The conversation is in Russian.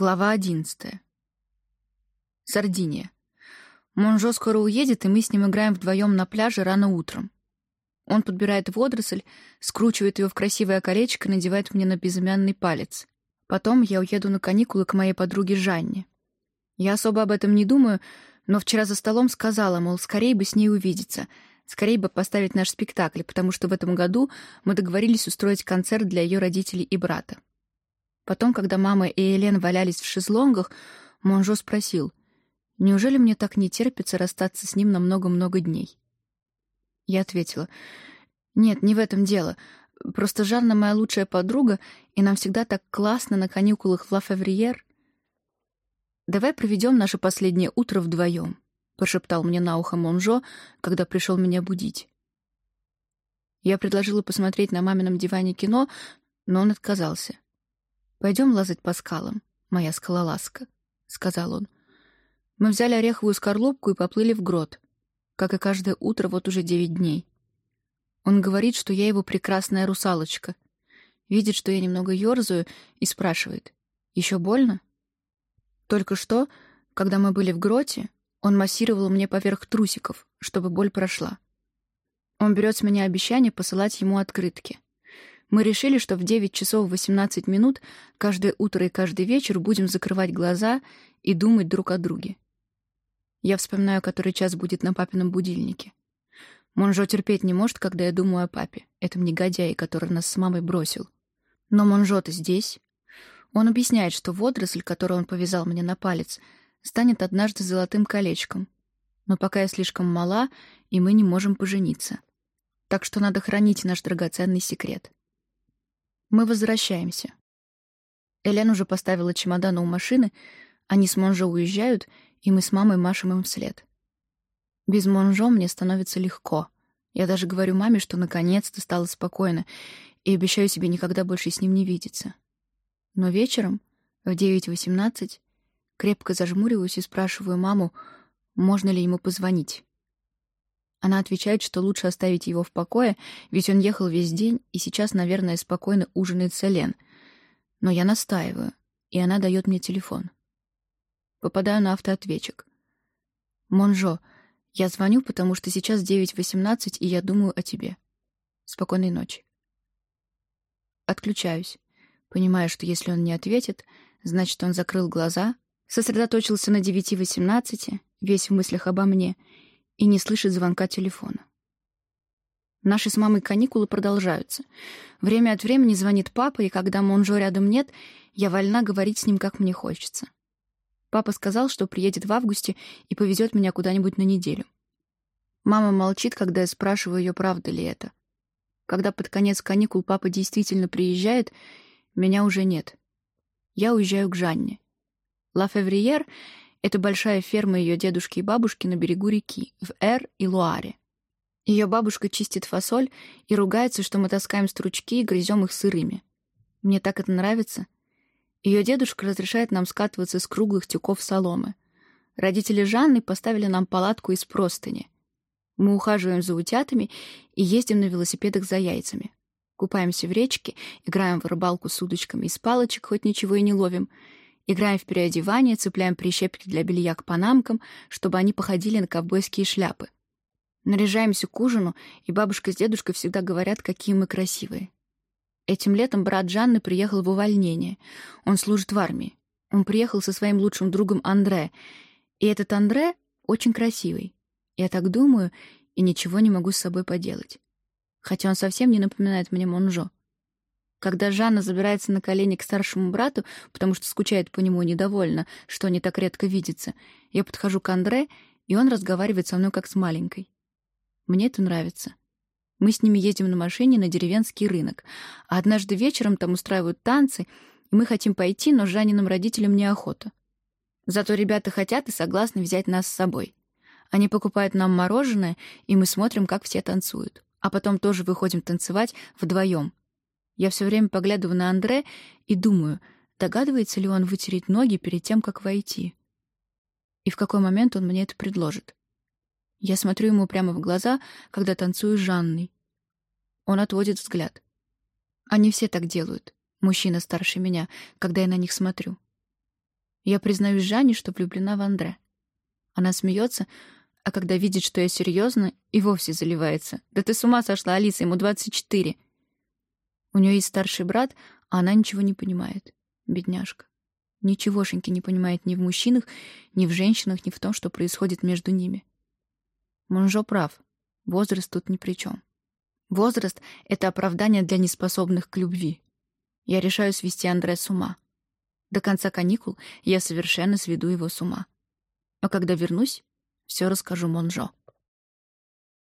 Глава одиннадцатая. Сардиния. Монжо скоро уедет, и мы с ним играем вдвоем на пляже рано утром. Он подбирает водоросль, скручивает ее в красивое колечко и надевает мне на безымянный палец. Потом я уеду на каникулы к моей подруге Жанне. Я особо об этом не думаю, но вчера за столом сказала, мол, скорее бы с ней увидеться, скорее бы поставить наш спектакль, потому что в этом году мы договорились устроить концерт для ее родителей и брата. Потом, когда мама и Элен валялись в шезлонгах, Монжо спросил, «Неужели мне так не терпится расстаться с ним на много-много дней?» Я ответила, «Нет, не в этом дело. Просто Жанна моя лучшая подруга, и нам всегда так классно на каникулах в Ла. Давай проведем наше последнее утро вдвоем», — прошептал мне на ухо Монжо, когда пришел меня будить. Я предложила посмотреть на мамином диване кино, но он отказался. «Пойдем лазать по скалам, моя скалолазка», — сказал он. Мы взяли ореховую скорлупку и поплыли в грот, как и каждое утро вот уже девять дней. Он говорит, что я его прекрасная русалочка. Видит, что я немного ёрзаю, и спрашивает. «Еще больно?» Только что, когда мы были в гроте, он массировал мне поверх трусиков, чтобы боль прошла. Он берет с меня обещание посылать ему открытки. Мы решили, что в 9 часов 18 минут каждое утро и каждый вечер будем закрывать глаза и думать друг о друге. Я вспоминаю, который час будет на папином будильнике. Монжо терпеть не может, когда я думаю о папе, этом негодяе, который нас с мамой бросил. Но Монжо-то здесь. Он объясняет, что водоросль, которую он повязал мне на палец, станет однажды золотым колечком. Но пока я слишком мала, и мы не можем пожениться. Так что надо хранить наш драгоценный секрет. Мы возвращаемся. Элен уже поставила чемоданы у машины, они с Монжо уезжают, и мы с мамой машем им вслед. Без Монжо мне становится легко. Я даже говорю маме, что наконец-то стало спокойно, и обещаю себе никогда больше с ним не видеться. Но вечером, в 9.18, крепко зажмуриваюсь и спрашиваю маму, можно ли ему позвонить. Она отвечает, что лучше оставить его в покое, ведь он ехал весь день и сейчас, наверное, спокойно ужинает с Элен. Но я настаиваю, и она дает мне телефон. Попадаю на автоответчик. «Монжо, я звоню, потому что сейчас 9.18, и я думаю о тебе. Спокойной ночи». Отключаюсь, понимая, что если он не ответит, значит, он закрыл глаза, сосредоточился на 9.18, весь в мыслях обо мне — и не слышит звонка телефона. Наши с мамой каникулы продолжаются. Время от времени звонит папа, и когда Монжо рядом нет, я вольна говорить с ним, как мне хочется. Папа сказал, что приедет в августе и повезет меня куда-нибудь на неделю. Мама молчит, когда я спрашиваю ее, правда ли это. Когда под конец каникул папа действительно приезжает, меня уже нет. Я уезжаю к Жанне. Ла Февриер это большая ферма ее дедушки и бабушки на берегу реки, в Эр и Луаре. Ее бабушка чистит фасоль и ругается, что мы таскаем стручки и грызем их сырыми. Мне так это нравится. Ее дедушка разрешает нам скатываться с круглых тюков соломы. Родители Жанны поставили нам палатку из простыни. Мы ухаживаем за утятами и ездим на велосипедах за яйцами. Купаемся в речке, играем в рыбалку с удочками из палочек, хоть ничего и не ловим — Играем в переодевание, цепляем прищепки для белья к панамкам, чтобы они походили на ковбойские шляпы. Наряжаемся к ужину, и бабушка с дедушкой всегда говорят, какие мы красивые. Этим летом брат Жанны приехал в увольнение. Он служит в армии. Он приехал со своим лучшим другом Андре. И этот Андре очень красивый. Я так думаю, и ничего не могу с собой поделать. Хотя он совсем не напоминает мне Монжо. Когда Жанна забирается на колени к старшему брату, потому что скучает по нему и недовольна, что они так редко видятся, я подхожу к Андре, и он разговаривает со мной как с маленькой. Мне это нравится. Мы с ними ездим на машине на деревенский рынок, а однажды вечером там устраивают танцы, и мы хотим пойти, но Жанниным родителям неохота. Зато ребята хотят и согласны взять нас с собой. Они покупают нам мороженое, и мы смотрим, как все танцуют. А потом тоже выходим танцевать вдвоем, я все время поглядываю на Андре и думаю, догадывается ли он вытереть ноги перед тем, как войти. И в какой момент он мне это предложит. Я смотрю ему прямо в глаза, когда танцую с Жанной. Он отводит взгляд. Они все так делают, мужчина старше меня, когда я на них смотрю. Я признаюсь Жанне, что влюблена в Андре. Она смеется, а когда видит, что я серьезно, и вовсе заливается. «Да ты с ума сошла, Алиса, ему 24!» У нее есть старший брат, а она ничего не понимает. Бедняжка. Ничегошеньки не понимает ни в мужчинах, ни в женщинах, ни в том, что происходит между ними. Монжо прав. Возраст тут ни при чем. Возраст — это оправдание для неспособных к любви. Я решаю свести Андре с ума. До конца каникул я совершенно сведу его с ума. А когда вернусь, все расскажу Монжо.